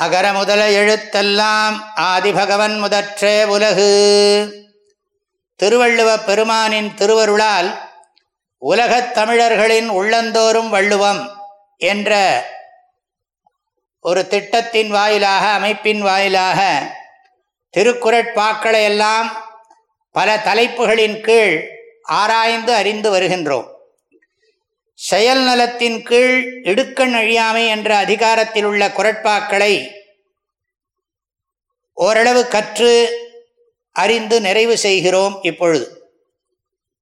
அகர முதல எழுத்தெல்லாம் ஆதிபகவன் முதற்றே உலகு. திருவள்ளுவ பெருமானின் திருவருளால் உலகத் தமிழர்களின் உள்ளந்தோறும் வள்ளுவம் என்ற ஒரு திட்டத்தின் வாயிலாக அமைப்பின் வாயிலாக திருக்குறட்பாக்களை எல்லாம் பல தலைப்புகளின் கீழ் ஆராய்ந்து அறிந்து வருகின்றோம். செயல் நலத்தின் கீழ் இடுக்கண் அழியாமை என்ற அதிகாரத்தில் உள்ள குரட்பாக்களை ஓரளவு கற்று அறிந்து நிறைவு செய்கிறோம் இப்பொழுது.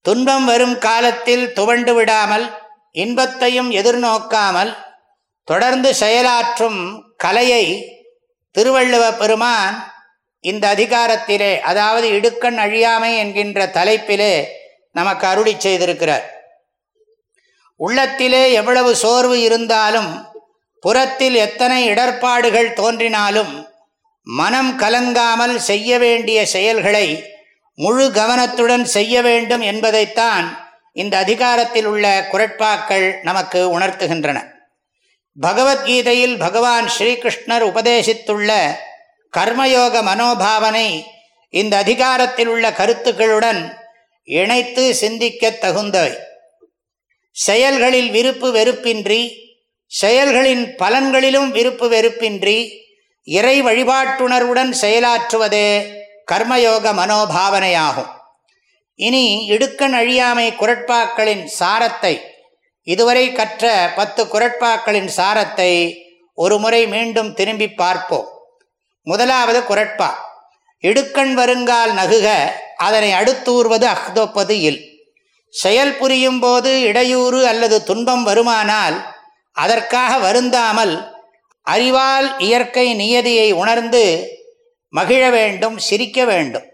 துன்பம் வரும் காலத்தில் துவண்டு விடாமல் இன்பத்தையும் எதிர்நோக்காமல் தொடர்ந்து செயலாற்றும் கலையை திருவள்ளுவ பெருமான் இந்த அதிகாரத்திலே அதாவது இடுக்கண் அழியாமை என்கின்ற தலைப்பிலே நமக்கு அருளி செய்திருக்கிறார். உள்ளத்திலே எவ்வளவு சோர்வு இருந்தாலும் புறத்தில் எத்தனை இடர்பாடுகள் தோன்றினாலும் மனம் கலங்காமல் செய்ய வேண்டிய செயல்களை முழு கவனத்துடன் செய்ய வேண்டும் என்பதைத்தான் இந்த அதிகாரத்தில் உள்ள குரட்பாக்கள் நமக்கு உணர்த்துகின்றன. பகவத்கீதையில் பகவான் ஸ்ரீகிருஷ்ணர் உபதேசித்துள்ள கர்மயோக மனோபாவனை இந்த அதிகாரத்தில் உள்ள கருத்துக்களுடன் இணைத்து சிந்திக்க தகுந்தவை. செயல்களில் விருப்பு வெறுப்பின்றி செயல்களின் பலன்களிலும் விருப்பு வெறுப்பின்றி இறை வழிபாட்டுணர்வுடன் செயலாற்றுவதே கர்மயோக மனோபாவனையாகும். இனி இடுக்கண் அழியாமை குரட்பாக்களின் சாரத்தை இதுவரை கற்ற பத்து குரட்பாக்களின் சாரத்தை ஒரு முறை மீண்டும் திரும்பி பார்ப்போம். முதலாவது குரட்பா இடுக்கண் வருங்கால் நகுக அதனை அடுத்தூர்வது அஹ்தொப்பது இல். செயல் புரியும் போது இடையூறு அல்லது துன்பம் வருமானால் அதற்காக வருந்தாமல் அறிவால் இயற்கை நியதியை உணர்ந்து மகிழ வேண்டும் சிரிக்க வேண்டும்.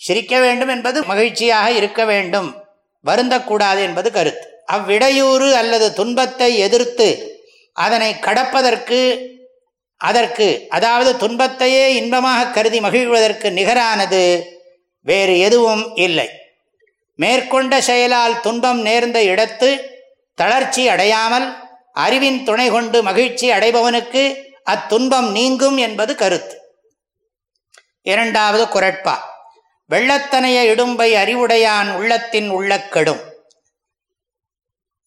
சிரிக்க வேண்டும் என்பது மகிழ்ச்சியாக இருக்க வேண்டும். வருந்தக்கூடாது என்பது கருத்து. அவ்விடையூறு அல்லது துன்பத்தை எதிர்த்து அதனை கடப்பதற்கு அதற்கு அதாவது துன்பத்தையே இன்பமாக கருதி மகிழ்வதற்கு நிகரானது வேறு எதுவும் இல்லை. மேற்கொண்ட செயலால் துன்பம் நேர்ந்த இடத்து தளர்ச்சி அடையாமல் அறிவின் துணை கொண்டு மகிழ்ச்சி அடைபவனுக்கு அத்துன்பம் நீங்கும் என்பது கருத்து. இரண்டாவது குரட்பா. வெள்ளத்தனைய இடும்பை அறிவுடையான் உள்ளத்தின் உள்ளக்கெடும்.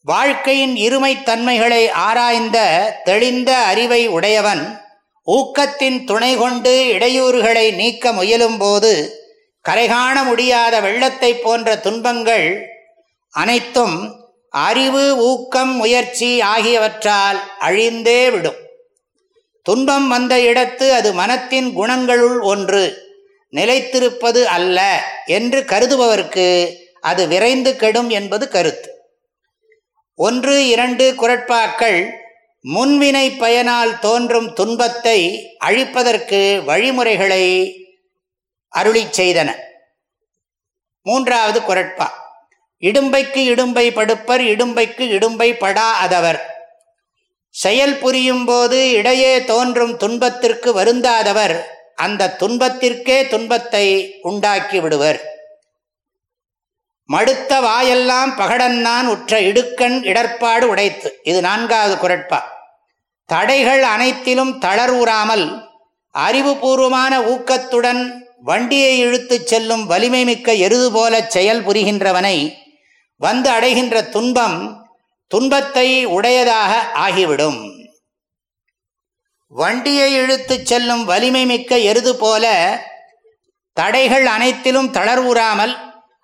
வாழ்க்கையின் இருமை தன்மைகளை ஆராய்ந்த தெளிந்த அறிவை உடையவன் ஊக்கத்தின் துணை கொண்டு இடையூறுகளை நீக்க முயலும் போது கரைகாண முடியாத வெள்ளத்தை போன்ற துன்பங்கள் அனைத்தும் அறிவு ஊக்கம் முயற்சி ஆகியவற்றால் அழிந்தே விடும். துன்பம் வந்த இடத்து அது மனத்தின் குணங்களுள் ஒன்று. நிலைத்திருப்பது அல்ல என்று கருதுபவர்க்கு அது விரைந்து கெடும் என்பது கருத்து. ஒன்று இரண்டு குரட்பாக்கள் முன்வினை பயனால் தோன்றும் துன்பத்தை அழிப்பதற்கு வழிமுறைகளை அருளி செய்தன. மூன்றாவது குரட்பா. இடும்பைக்கு இடும்பை படுப்பர் இடும்பைக்கு இடும்பை படா அதவர். செயல் புரியும் போது இடையே தோன்றும் துன்பத்திற்கு வருந்தாதவர் அந்த துன்பத்திற்கே துன்பத்தை உண்டாக்கி விடுவர். மடுத்த வாயெல்லாம் பகடன்னான் உற்ற இடுக்கண் இடர்பாடு உடைத்து. இது நான்காவது குரட்பா. தடைகள் அனைத்திலும் தளர்வுறாமல் அறிவுபூர்வமான ஊக்கத்துடன் வண்டியை இழுத்துச் செல்லும் வலிமை மிக்க எருது போல செயல் புரிகின்றவனை வந்து அடைகின்ற துன்பம் துன்பத்தை உடையதாக ஆகிவிடும். வண்டியை இழுத்துச் செல்லும் வலிமை மிக்க எருது போல தடைகள் அனைத்திலும் தளர்வுறாமல்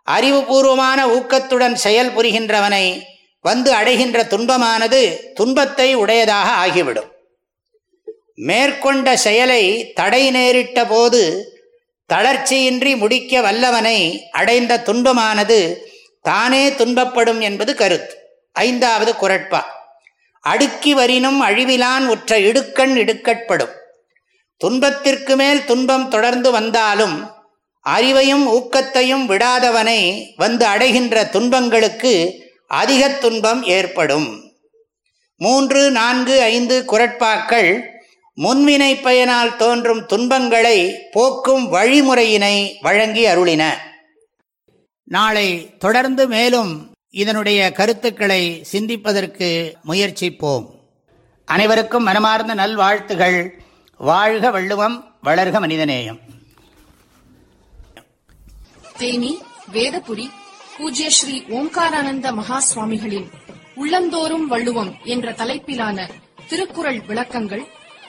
அறிவுபூர்வமான ஊக்கத்துடன் செயல் புரிகின்றவனை வந்து அடைகின்ற துன்பமானது துன்பத்தை உடையதாக ஆகிவிடும். மேற்கொண்ட செயலை தடை நேரிட்ட போது தளர்ச்சியின்றி முடிக்க வல்லவனை அடைந்த துன்பமானது தானே துன்பப்படும் என்பது கருத்து. ஐந்தாவது குரட்பா. அடுக்கி வரினும் அழிவிலான் உற்ற இடுக்கண் இடுக்கட்படும். துன்பத்திற்கு மேல் துன்பம் தொடர்ந்து வந்தாலும் அறிவையும் ஊக்கத்தையும் விடாதவனை வந்து அடைகின்ற துன்பங்களுக்கு அதிக துன்பம் ஏற்படும். மூன்று நான்கு ஐந்து குரட்பாக்கள் முன்வினை பயனால் தோன்றும் துன்பங்களை போக்கும் வழிமுறையினை வழங்கி அருளின. நாளை தொடர்ந்து மேலும் இதனுடைய கருத்துக்களை சிந்திப்பதற்கு முயற்சிப்போம். அனைவருக்கும் மனமார்ந்த நல்வாழ்த்துகள். வாழ்க வள்ளுவம் வளர்க மனிதநேயம். தேனி வேதபுரி பூஜ்ய ஸ்ரீ ஓம்காரானந்த மகா சுவாமிகளின் உள்ளந்தோறும் வள்ளுவம் என்ற தலைப்பிலான திருக்குறள் விளக்கங்கள்